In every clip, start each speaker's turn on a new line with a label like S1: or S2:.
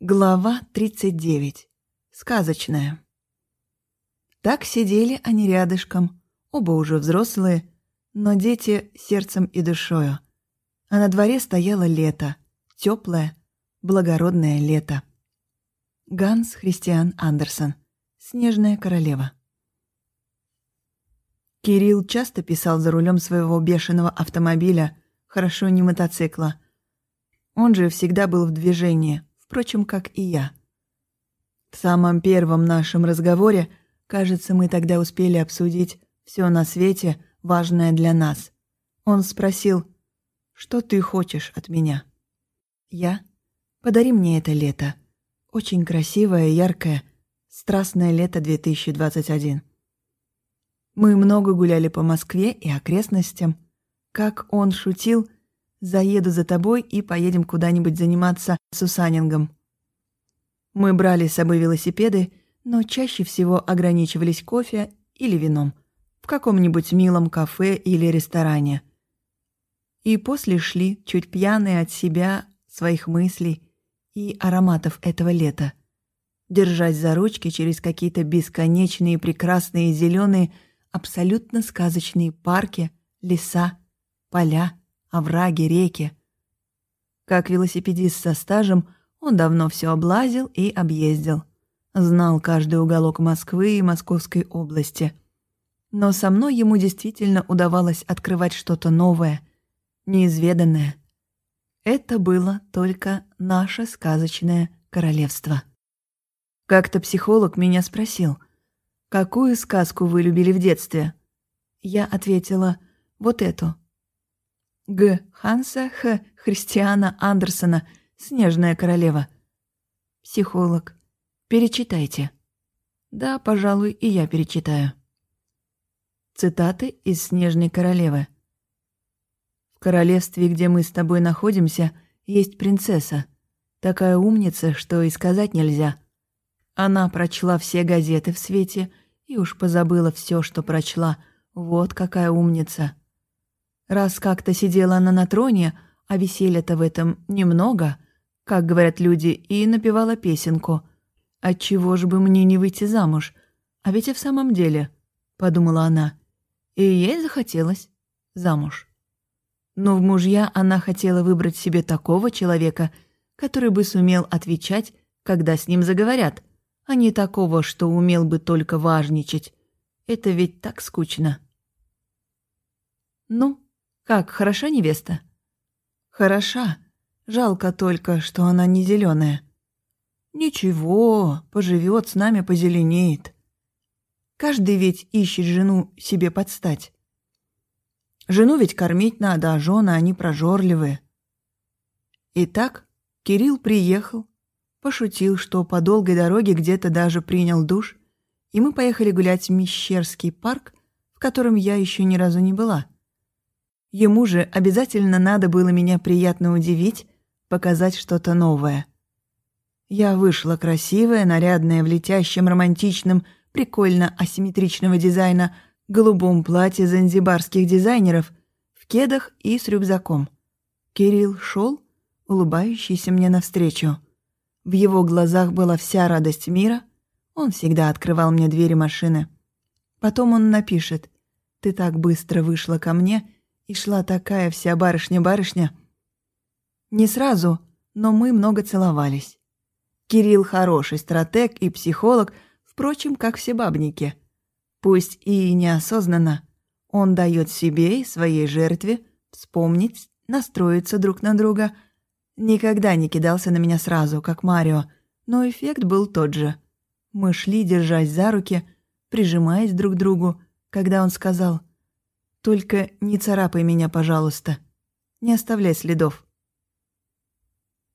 S1: Глава 39. Сказочная. Так сидели они рядышком, оба уже взрослые, но дети сердцем и душою. А на дворе стояло лето, теплое, благородное лето. Ганс Христиан Андерсон. Снежная королева. Кирилл часто писал за рулем своего бешеного автомобиля, хорошо не мотоцикла. Он же всегда был в движении, впрочем, как и я. В самом первом нашем разговоре, кажется, мы тогда успели обсудить все на свете, важное для нас. Он спросил, что ты хочешь от меня? Я? Подари мне это лето. Очень красивое, яркое, страстное лето 2021. Мы много гуляли по Москве и окрестностям. Как он шутил, заеду за тобой и поедем куда-нибудь заниматься сусанингом. Мы брали с собой велосипеды, но чаще всего ограничивались кофе или вином в каком-нибудь милом кафе или ресторане. И после шли, чуть пьяные от себя, своих мыслей и ароматов этого лета, держась за ручки через какие-то бесконечные прекрасные зеленые, абсолютно сказочные парки, леса, поля овраги, реки. Как велосипедист со стажем, он давно все облазил и объездил. Знал каждый уголок Москвы и Московской области. Но со мной ему действительно удавалось открывать что-то новое, неизведанное. Это было только наше сказочное королевство. Как-то психолог меня спросил, «Какую сказку вы любили в детстве?» Я ответила, «Вот эту». Г. Ханса Х. Христиана Андерсона «Снежная королева». Психолог. Перечитайте. Да, пожалуй, и я перечитаю. Цитаты из «Снежной королевы». В королевстве, где мы с тобой находимся, есть принцесса. Такая умница, что и сказать нельзя. Она прочла все газеты в свете и уж позабыла все, что прочла. Вот какая умница. Раз как-то сидела она на троне, а веселья-то в этом немного, как говорят люди, и напевала песенку. «Отчего же бы мне не выйти замуж? А ведь и в самом деле», — подумала она, — и ей захотелось замуж. Но в мужья она хотела выбрать себе такого человека, который бы сумел отвечать, когда с ним заговорят, а не такого, что умел бы только важничать. Это ведь так скучно. Ну, как, хороша невеста? Хороша. Жалко только, что она не зеленая. Ничего, поживет с нами, позеленеет. Каждый ведь ищет жену себе подстать. Жену ведь кормить надо, а жены они прожорливые. Итак, Кирилл приехал, пошутил, что по долгой дороге где-то даже принял душ, и мы поехали гулять в Мещерский парк, в котором я еще ни разу не была. Ему же обязательно надо было меня приятно удивить, показать что-то новое. Я вышла красивая, нарядная, в летящем, романтичном, прикольно асимметричного дизайна голубом платье занзибарских дизайнеров, в кедах и с рюкзаком. Кирилл шел, улыбающийся мне навстречу. В его глазах была вся радость мира. Он всегда открывал мне двери машины. Потом он напишет «Ты так быстро вышла ко мне», и шла такая вся барышня-барышня. Не сразу, но мы много целовались. Кирилл хороший стратег и психолог, впрочем, как все бабники. Пусть и неосознанно, он дает себе и своей жертве вспомнить, настроиться друг на друга. Никогда не кидался на меня сразу, как Марио, но эффект был тот же. Мы шли, держась за руки, прижимаясь друг к другу, когда он сказал только не царапай меня, пожалуйста. Не оставляй следов.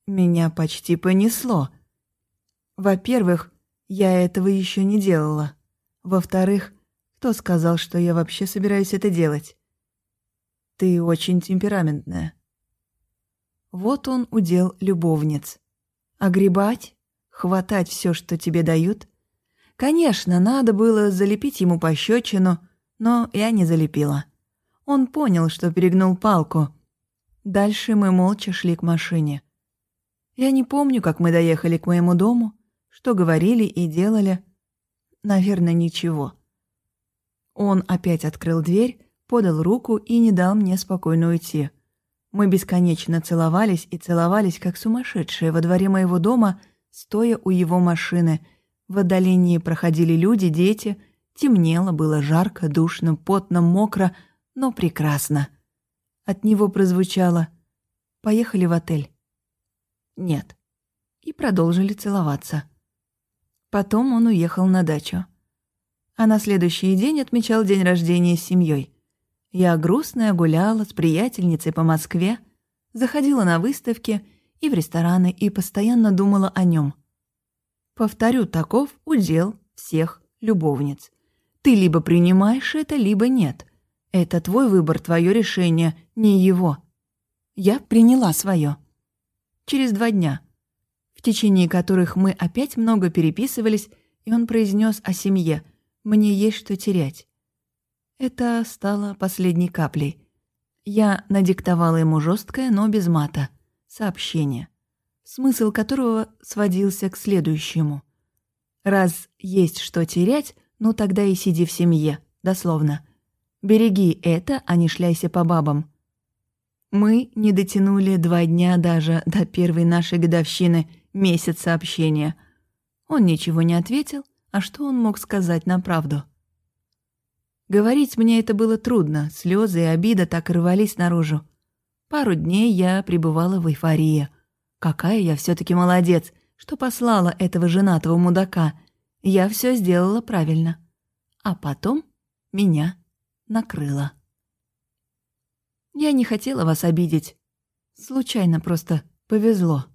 S1: Меня почти понесло. Во-первых, я этого еще не делала. Во-вторых, кто сказал, что я вообще собираюсь это делать? Ты очень темпераментная. Вот он удел любовниц. Огребать, хватать все, что тебе дают. Конечно, надо было залепить ему пощечину, но я не залепила. Он понял, что перегнул палку. Дальше мы молча шли к машине. Я не помню, как мы доехали к моему дому, что говорили и делали. Наверное, ничего. Он опять открыл дверь, подал руку и не дал мне спокойно уйти. Мы бесконечно целовались и целовались, как сумасшедшие, во дворе моего дома, стоя у его машины. В отдалении проходили люди, дети. Темнело, было жарко, душно, потно, мокро, но прекрасно. От него прозвучало «Поехали в отель». «Нет». И продолжили целоваться. Потом он уехал на дачу. А на следующий день отмечал день рождения с семьей. Я грустная гуляла с приятельницей по Москве, заходила на выставки и в рестораны и постоянно думала о нем. Повторю, таков удел всех любовниц. Ты либо принимаешь это, либо нет. Это твой выбор, твое решение, не его. Я приняла свое. Через два дня, в течение которых мы опять много переписывались, и он произнес о семье «Мне есть что терять». Это стало последней каплей. Я надиктовала ему жесткое, но без мата, сообщение, смысл которого сводился к следующему. «Раз есть что терять, ну тогда и сиди в семье», дословно. «Береги это, а не шляйся по бабам». Мы не дотянули два дня даже до первой нашей годовщины, месяц сообщения. Он ничего не ответил, а что он мог сказать на правду? Говорить мне это было трудно, слезы и обида так рвались наружу. Пару дней я пребывала в эйфории. Какая я все таки молодец, что послала этого женатого мудака. Я все сделала правильно. А потом меня накрыло. Я не хотела вас обидеть. Случайно просто повезло.